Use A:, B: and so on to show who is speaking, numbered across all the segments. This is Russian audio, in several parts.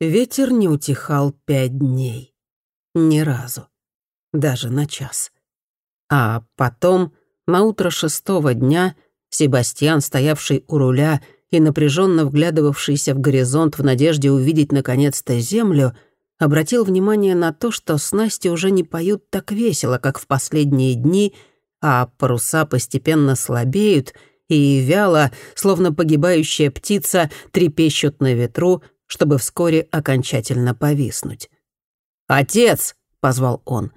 A: Ветер не утихал пять дней. Ни разу. Даже на час. А потом, на утро шестого дня, Себастьян, стоявший у руля и напряженно вглядывавшийся в горизонт в надежде увидеть наконец-то землю, обратил внимание на то, что снасти уже не поют так весело, как в последние дни, а паруса постепенно слабеют и вяло, словно погибающая птица, трепещут на ветру, чтобы вскоре окончательно повиснуть. «Отец!» — позвал он.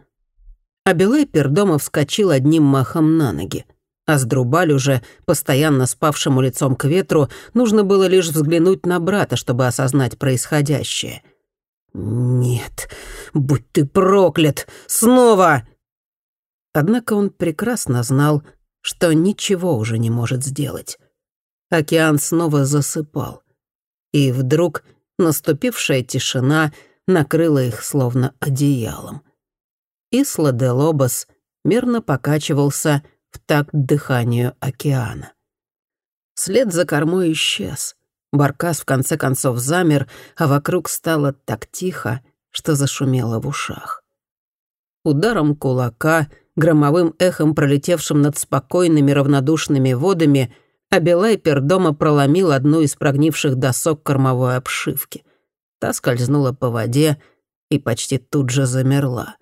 A: А Белай пердома вскочил одним махом на ноги. А с Сдрубаль уже, постоянно спавшему лицом к ветру, нужно было лишь взглянуть на брата, чтобы осознать происходящее. «Нет, будь ты проклят! Снова!» Однако он прекрасно знал, что ничего уже не может сделать. Океан снова засыпал. И вдруг наступившая тишина накрыла их словно одеялом. Исла де Лобос мерно покачивался в такт дыханию океана. След за кормой исчез. Баркас в конце концов замер, а вокруг стало так тихо, что зашумело в ушах. Ударом кулака, громовым эхом пролетевшим над спокойными равнодушными водами, Абилай пердома проломил одну из прогнивших досок кормовой обшивки. Та скользнула по воде и почти тут же замерла.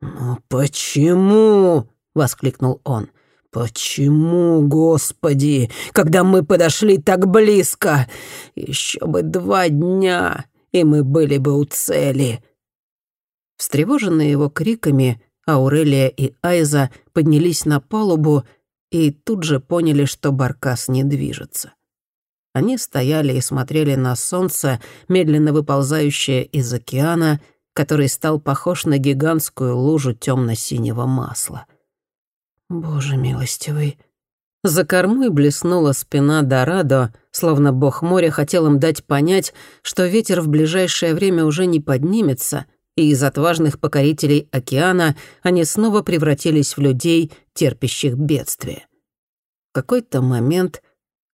A: «Но почему?» — воскликнул он. «Почему, Господи, когда мы подошли так близко? Еще бы два дня, и мы были бы у цели». Встревоженные его криками, Аурелия и Айза поднялись на палубу и тут же поняли, что баркас не движется. Они стояли и смотрели на солнце, медленно выползающее из океана, который стал похож на гигантскую лужу темно-синего масла. Боже милостивый. За кормой блеснула спина Дорадо, словно бог моря хотел им дать понять, что ветер в ближайшее время уже не поднимется, и из отважных покорителей океана они снова превратились в людей, терпящих бедствие. В какой-то момент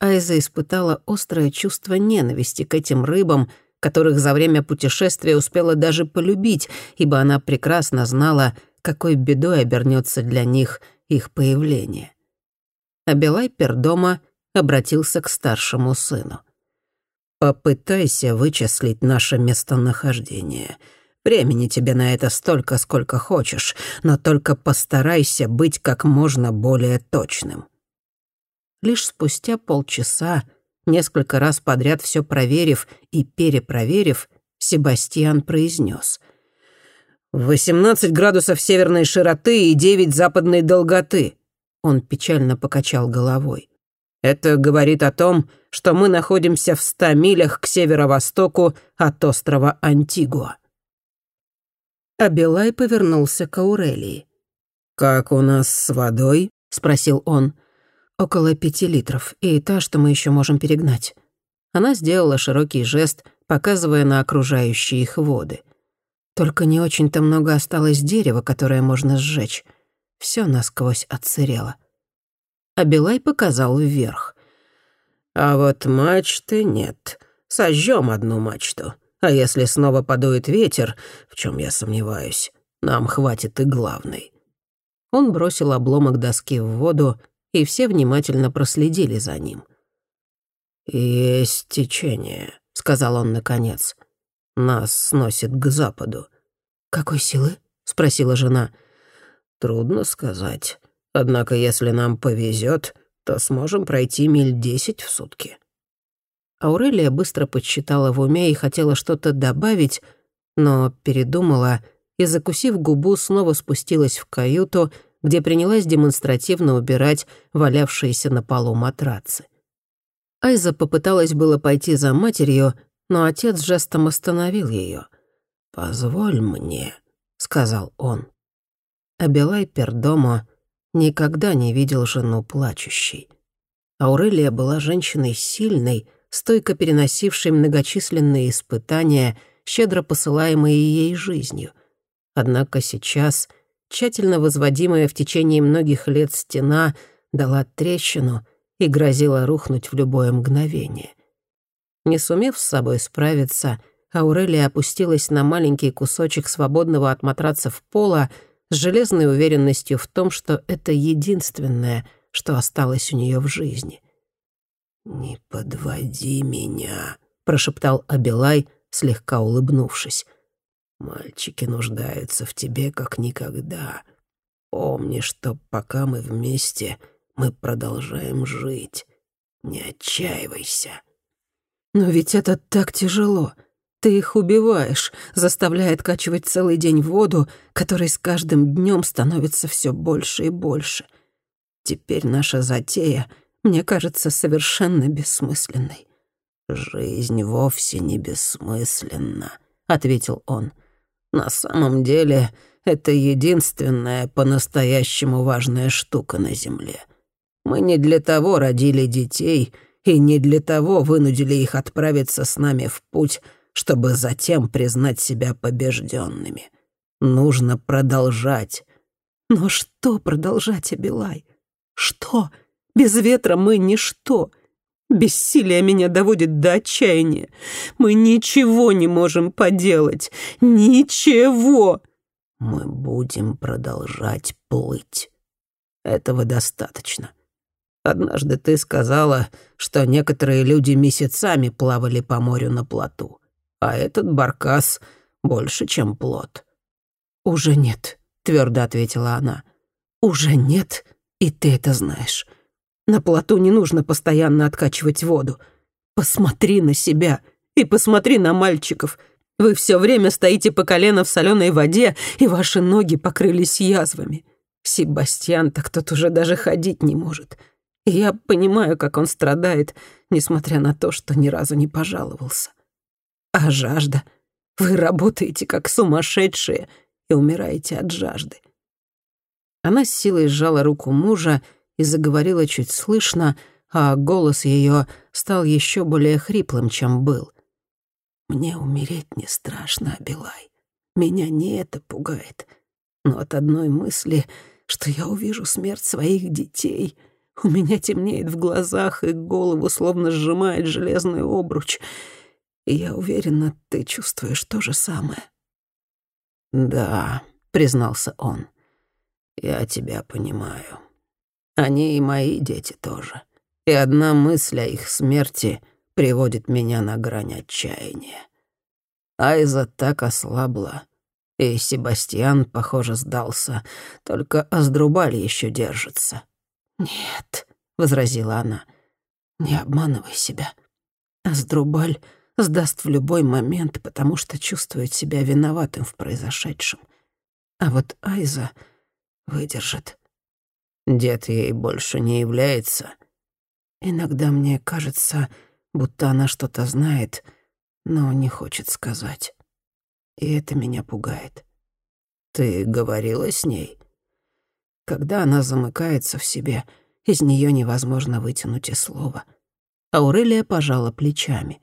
A: Айза испытала острое чувство ненависти к этим рыбам, которых за время путешествия успела даже полюбить, ибо она прекрасно знала, какой бедой обернется для них их появление. Абилай Пердома обратился к старшему сыну. «Попытайся вычислить наше местонахождение. Времени тебе на это столько, сколько хочешь, но только постарайся быть как можно более точным». Лишь спустя полчаса, несколько раз подряд все проверив и перепроверив, Себастьян произнес: «Восемнадцать градусов северной широты и девять западной долготы». Он печально покачал головой. «Это говорит о том, что мы находимся в ста милях к северо-востоку от острова Антигуа». Абилай повернулся к Аурелии. «Как у нас с водой?» — спросил он. «Около пяти литров, и та, что мы еще можем перегнать». Она сделала широкий жест, показывая на окружающие их воды — только не очень-то много осталось дерева, которое можно сжечь. Все насквозь отсырело. А Билай показал вверх. «А вот мачты нет. Сожжем одну мачту. А если снова подует ветер, в чем я сомневаюсь, нам хватит и главной». Он бросил обломок доски в воду, и все внимательно проследили за ним. «Есть течение», — сказал он наконец. Нас сносит к западу».
B: «Какой силы?» — спросила жена.
A: «Трудно сказать. Однако, если нам повезет, то сможем пройти миль десять в сутки».
B: Аурелия быстро подсчитала в уме и хотела что-то добавить, но передумала и, закусив губу, снова спустилась в каюту, где принялась демонстративно убирать валявшиеся на полу матрацы. Айза попыталась было пойти за матерью, но отец жестом остановил ее. «Позволь мне», — сказал он. Абилай Пердомо никогда не видел жену плачущей. Аурелия была женщиной сильной, стойко переносившей многочисленные испытания, щедро посылаемые ей жизнью. Однако сейчас тщательно возводимая в течение многих лет стена дала трещину и грозила рухнуть в любое мгновение. Не сумев с собой справиться, Аурелия опустилась на маленький кусочек свободного от матрацев пола с железной уверенностью в том, что это единственное, что осталось у нее в жизни.
A: «Не подводи меня», — прошептал
B: Абилай, слегка улыбнувшись.
A: «Мальчики нуждаются в тебе как никогда. Помни, что пока мы вместе, мы продолжаем жить. Не отчаивайся».
B: «Но ведь это так тяжело. Ты их убиваешь, заставляя откачивать целый день воду, которой с каждым днем становится все больше и больше. Теперь наша затея, мне кажется, совершенно бессмысленной».
A: «Жизнь вовсе не бессмысленна», — ответил он. «На самом деле это единственная по-настоящему важная штука на Земле. Мы не для того родили детей и не для того вынудили их отправиться с нами в путь, чтобы затем признать себя побежденными. Нужно продолжать».
B: «Но что продолжать, Абилай? Что? Без ветра мы ничто». Бессилие меня доводит до отчаяния. Мы ничего не можем поделать. Ничего.
A: Мы будем продолжать плыть. Этого достаточно. Однажды ты сказала, что некоторые люди месяцами плавали по морю на плоту, а этот баркас больше, чем плот.
B: «Уже нет», — твердо ответила она. «Уже нет, и ты это знаешь. На плоту не нужно постоянно откачивать воду. Посмотри на себя и посмотри на мальчиков. Вы все время стоите по колено в соленой воде, и ваши ноги покрылись язвами. Себастьян так тот уже даже ходить не может. Я понимаю, как он страдает, несмотря на то, что ни разу не пожаловался. А жажда? Вы работаете как сумасшедшие и умираете от жажды. Она с силой сжала руку мужа и заговорила чуть слышно, а голос ее стал еще более хриплым, чем был. «Мне умереть не страшно, Абилай. Меня не это пугает. Но от одной мысли, что я увижу смерть своих детей, у меня темнеет в глазах и голову словно сжимает железный обруч. И я уверена, ты чувствуешь то же самое».
A: «Да», — признался он, — «я тебя понимаю». Они и мои дети тоже. И одна мысль о их смерти приводит меня на грань отчаяния. Айза так ослабла, и Себастьян, похоже, сдался, только Аздрубаль еще держится.
B: «Нет», — возразила она, — «не обманывай себя. Аздрубаль сдаст в любой момент, потому что чувствует себя виноватым в произошедшем. А вот Айза выдержит.
A: Дед ей больше не является.
B: Иногда мне кажется, будто она что-то знает, но не хочет сказать. И это меня пугает.
A: Ты говорила с ней?
B: Когда она замыкается в себе, из нее невозможно вытянуть и слова. Аурелия пожала плечами.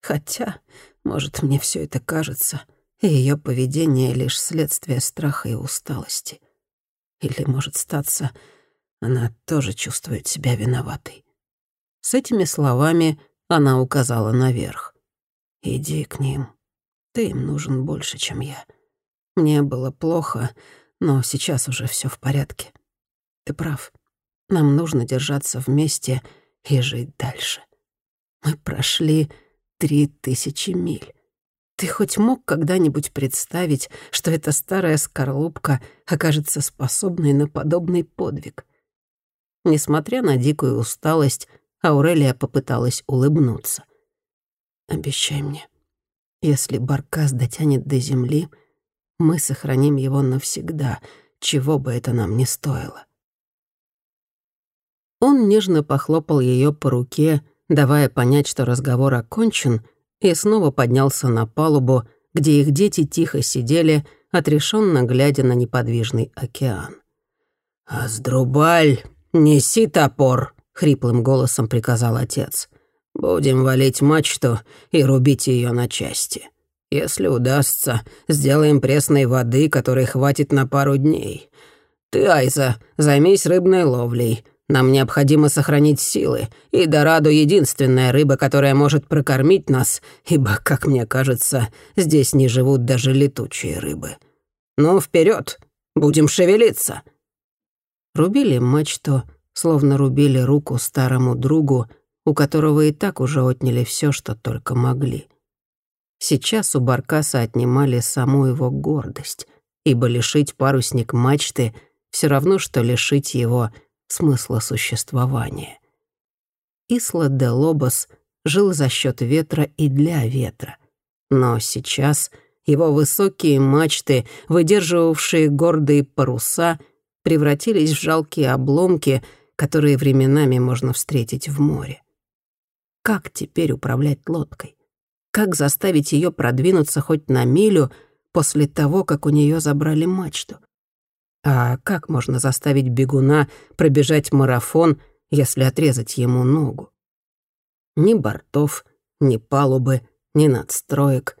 B: Хотя, может, мне все это кажется, и ее поведение — лишь следствие страха и усталости. Или, может статься, она тоже чувствует себя виноватой. С этими словами она указала наверх. «Иди к ним. Ты им нужен больше, чем я. Мне было плохо, но сейчас уже все в порядке. Ты прав. Нам нужно держаться вместе и жить дальше. Мы прошли три тысячи миль. Ты хоть мог когда-нибудь представить, что эта старая скорлупка окажется способной на подобный подвиг? Несмотря на дикую усталость, Аурелия попыталась улыбнуться. «Обещай мне, если Баркас дотянет до земли, мы сохраним его навсегда, чего бы это нам ни стоило». Он нежно похлопал ее по руке, давая понять, что разговор окончен — и снова поднялся на палубу, где их дети тихо сидели, отрешенно глядя на неподвижный океан.
A: «Аздрубаль, неси топор!» — хриплым голосом приказал отец. «Будем валить мачту и рубить ее на части. Если удастся, сделаем пресной воды, которой хватит на пару дней. Ты, Айза, займись рыбной ловлей. Нам необходимо сохранить силы, и Дорадо — единственная рыба, которая может прокормить нас, ибо, как мне кажется, здесь не живут даже летучие рыбы. Ну, вперед, будем шевелиться!»
B: Рубили мачту, словно рубили руку старому другу, у которого и так уже отняли все, что только могли. Сейчас у Баркаса отнимали саму его гордость, ибо лишить парусник мачты — все равно, что лишить его — смысла существования. Исла де Лобос жил за счет ветра и для ветра. Но сейчас его высокие мачты, выдерживавшие гордые паруса, превратились в жалкие обломки, которые временами можно встретить в море. Как теперь управлять лодкой? Как заставить ее продвинуться хоть на милю после того, как у нее забрали мачту? А как можно заставить бегуна пробежать марафон, если отрезать ему ногу? Ни бортов, ни палубы, ни надстроек.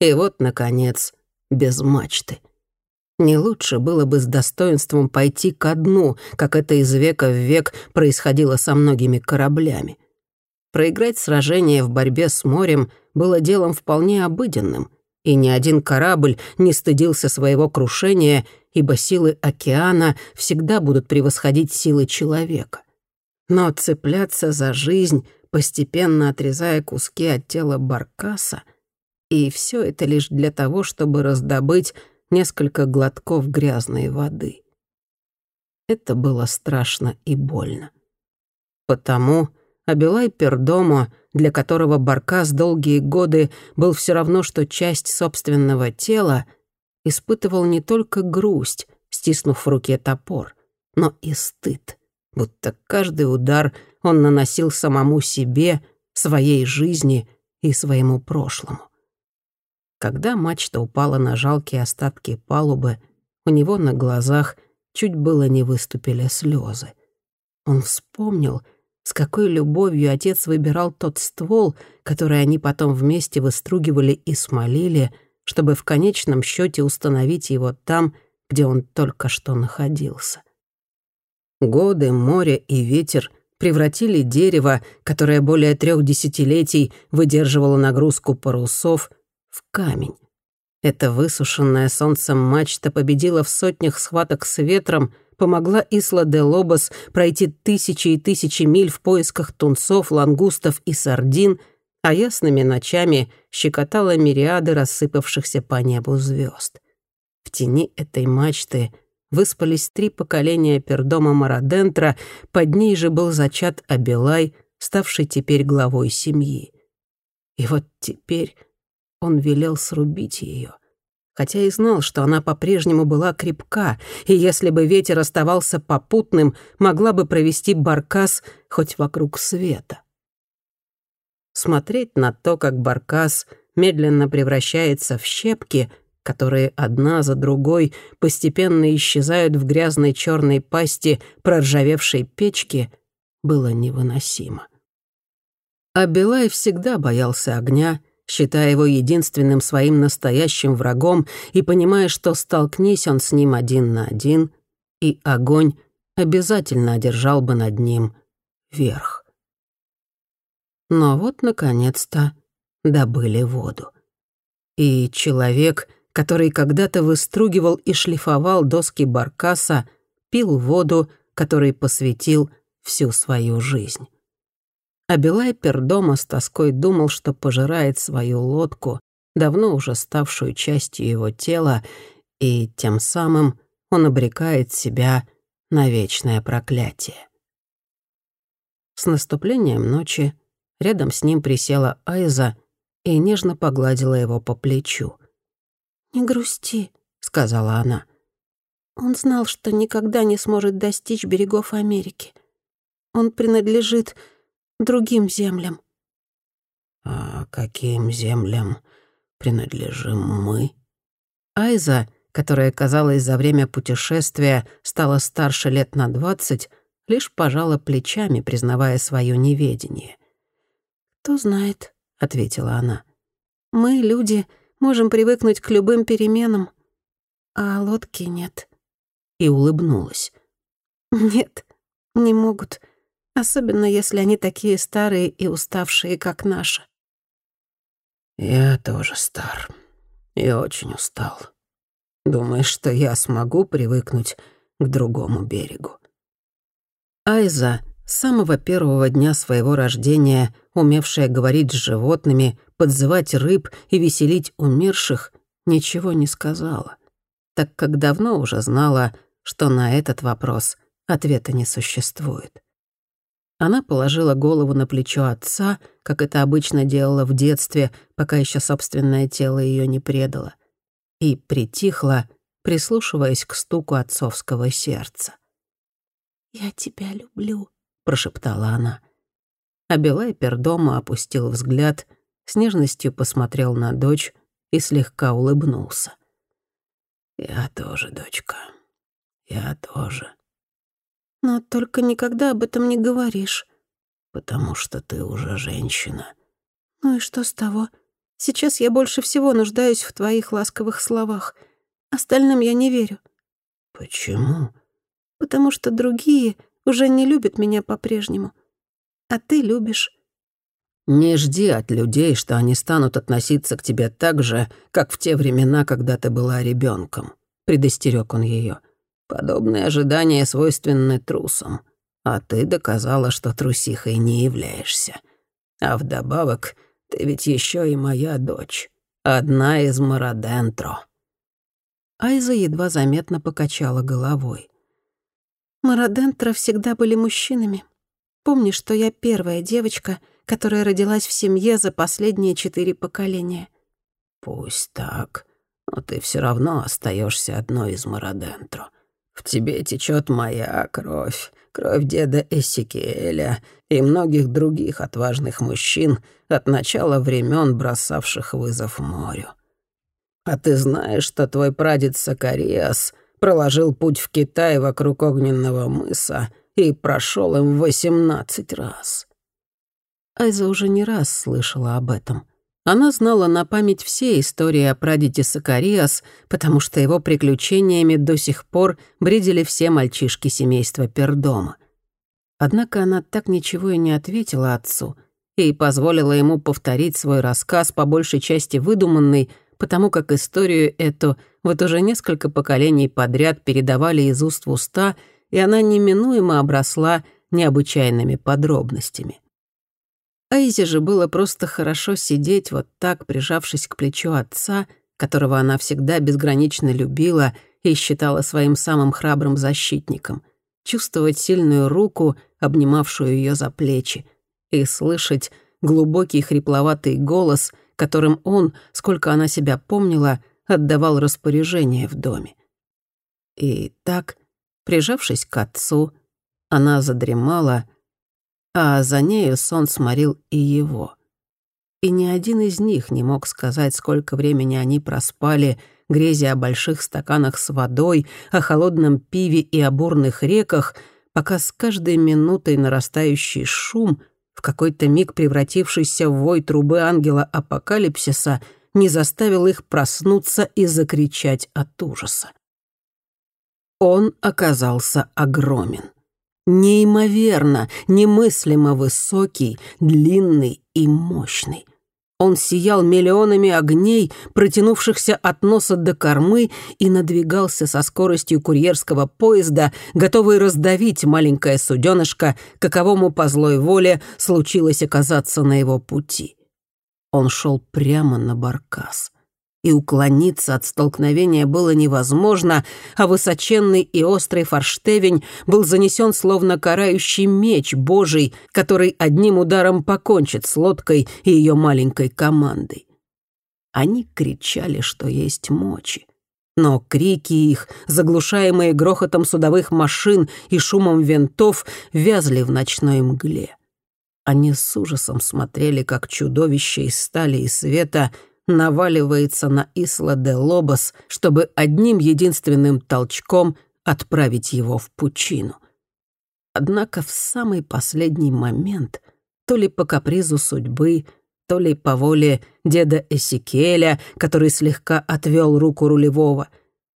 B: И вот, наконец, без мачты. Не лучше было бы с достоинством пойти ко дну, как это из века в век происходило со многими кораблями. Проиграть сражение в борьбе с морем было делом вполне обыденным, и ни один корабль не стыдился своего крушения ибо силы океана всегда будут превосходить силы человека. Но цепляться за жизнь, постепенно отрезая куски от тела Баркаса, и все это лишь для того, чтобы раздобыть несколько глотков грязной воды. Это было страшно и больно. Потому Абилай Пердомо, для которого Баркас долгие годы был все равно, что часть собственного тела — испытывал не только грусть, стиснув в руке топор, но и стыд, будто каждый удар он наносил самому себе, своей жизни и своему прошлому. Когда мачта упала на жалкие остатки палубы, у него на глазах чуть было не выступили слезы. Он вспомнил, с какой любовью отец выбирал тот ствол, который они потом вместе выстругивали и смолили — чтобы в конечном счете установить его там, где он только что находился. Годы, море и ветер превратили дерево, которое более трех десятилетий выдерживало нагрузку парусов, в камень. Эта высушенная солнцем мачта победила в сотнях схваток с ветром, помогла Исла де Лобос пройти тысячи и тысячи миль в поисках тунцов, лангустов и сардин — а ясными ночами щекотала мириады рассыпавшихся по небу звезд. В тени этой мачты выспались три поколения пердома Марадентра, под ней же был зачат Абилай, ставший теперь главой семьи. И вот теперь он велел срубить ее, хотя и знал, что она по-прежнему была крепка, и если бы ветер оставался попутным, могла бы провести баркас хоть вокруг света смотреть на то, как баркас медленно превращается в щепки, которые одна за другой постепенно исчезают в грязной черной пасти проржавевшей печки, было невыносимо. А Белай всегда боялся огня, считая его единственным своим настоящим врагом и понимая, что столкнись он с ним один на один, и огонь обязательно одержал бы над ним верх. Но вот, наконец-то, добыли воду. И человек, который когда-то выстругивал и шлифовал доски баркаса, пил воду, которой посвятил всю свою жизнь. А Белай Пердома с тоской думал, что пожирает свою лодку, давно уже ставшую частью его тела, и тем самым он обрекает себя на вечное проклятие. С наступлением ночи Рядом с ним присела Айза и нежно погладила его по плечу.
C: «Не грусти», — сказала она. «Он знал, что никогда не сможет достичь берегов Америки. Он принадлежит другим землям».
B: «А каким землям принадлежим мы?» Айза, которая, казалось, за время путешествия стала старше лет на двадцать, лишь пожала плечами, признавая свое неведение.
C: «Кто знает», — ответила она. «Мы, люди, можем привыкнуть к любым переменам, а лодки нет».
B: И улыбнулась.
C: «Нет, Не могут. Особенно, если они такие старые и уставшие, как наша.
A: Я тоже стар. И очень устал. Думаешь, что я смогу привыкнуть к другому берегу?
B: Айза, с самого первого дня своего рождения, умевшая говорить с животными, подзывать рыб и веселить умерших, ничего не сказала, так как давно уже знала, что на этот вопрос ответа не существует. Она положила голову на плечо отца, как это обычно делала в детстве, пока еще собственное тело ее не предало, и притихла, прислушиваясь к стуку отцовского сердца.
C: «Я тебя люблю», —
B: прошептала она. А Белай пердома опустил взгляд, с нежностью посмотрел на дочь и слегка улыбнулся.
A: «Я тоже, дочка. Я тоже».
C: «Но только никогда об этом не говоришь».
A: «Потому что ты уже женщина».
C: «Ну и что с того? Сейчас я больше всего нуждаюсь в твоих ласковых словах. Остальным я не верю».
A: «Почему?»
C: «Потому что другие уже не любят меня по-прежнему. А ты любишь».
A: Не жди от людей, что они станут относиться к тебе так же, как в те времена, когда ты была ребенком. Предостерег он ее. Подобные ожидания свойственны трусам. А ты доказала, что трусихой не являешься. А вдобавок, ты ведь еще и моя дочь. Одна из Марадентро.
B: Айза едва заметно покачала головой.
C: Марадентро всегда были мужчинами. Помни, что я первая девочка — которая родилась в семье за последние четыре поколения.
A: Пусть так, но ты все равно остаешься одной из Марадентро. В тебе течет моя кровь, кровь деда Эсикеэля и многих других отважных мужчин от начала времен, бросавших вызов морю. А ты знаешь, что твой прадед Сакариас проложил путь в Китай вокруг огненного мыса и прошел им восемнадцать раз.
B: Айза уже не раз слышала об этом. Она знала на память все истории о прадеде Сакариас, потому что его приключениями до сих пор бредили все мальчишки семейства Пердома. Однако она так ничего и не ответила отцу и позволила ему повторить свой рассказ, по большей части выдуманный, потому как историю эту вот уже несколько поколений подряд передавали из уст в уста, и она неминуемо обросла необычайными подробностями. Айзе же было просто хорошо сидеть вот так, прижавшись к плечу отца, которого она всегда безгранично любила и считала своим самым храбрым защитником, чувствовать сильную руку, обнимавшую ее за плечи, и слышать глубокий хрипловатый голос, которым он, сколько она себя помнила, отдавал распоряжение в доме. И так, прижавшись к отцу, она задремала, а за нею сон сморил и его. И ни один из них не мог сказать, сколько времени они проспали, грезя о больших стаканах с водой, о холодном пиве и о бурных реках, пока с каждой минутой нарастающий шум, в какой-то миг превратившийся в вой трубы ангела апокалипсиса, не заставил их проснуться и закричать от ужаса. Он оказался огромен неимоверно, немыслимо высокий, длинный и мощный. Он сиял миллионами огней, протянувшихся от носа до кормы, и надвигался со скоростью курьерского поезда, готовый раздавить маленькое суденышко, каковому по злой воле случилось оказаться на его пути. Он шел прямо на баркас и уклониться от столкновения было невозможно, а высоченный и острый форштевень был занесен словно карающий меч божий, который одним ударом покончит с лодкой и ее маленькой командой. Они кричали, что есть мочи. Но крики их, заглушаемые грохотом судовых машин и шумом винтов, вязли в ночной мгле. Они с ужасом смотрели, как чудовище из стали и света — наваливается на Исла де Лобос, чтобы одним единственным толчком отправить его в пучину. Однако в самый последний момент, то ли по капризу судьбы, то ли по воле деда Эсикеля, который слегка отвел руку рулевого,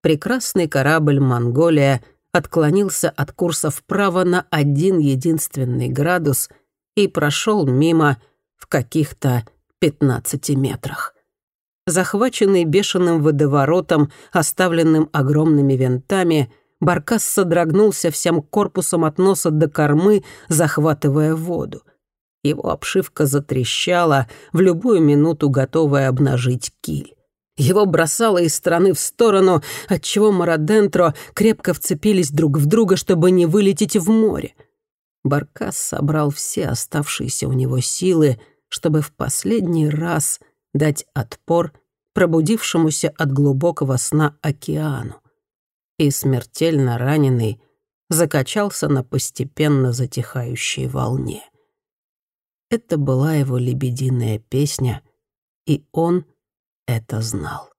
B: прекрасный корабль «Монголия» отклонился от курса вправо на один единственный градус и прошел мимо в каких-то 15 метрах. Захваченный бешеным водоворотом, оставленным огромными винтами, Баркас содрогнулся всем корпусом от носа до кормы, захватывая воду. Его обшивка затрещала, в любую минуту готовая обнажить киль. Его бросало из стороны в сторону, отчего Марадентро крепко вцепились друг в друга, чтобы не вылететь в море. Баркас собрал все оставшиеся у него силы, чтобы в последний раз дать отпор пробудившемуся от глубокого сна океану. И смертельно раненый закачался на постепенно затихающей волне. Это была его лебединая песня, и он это знал.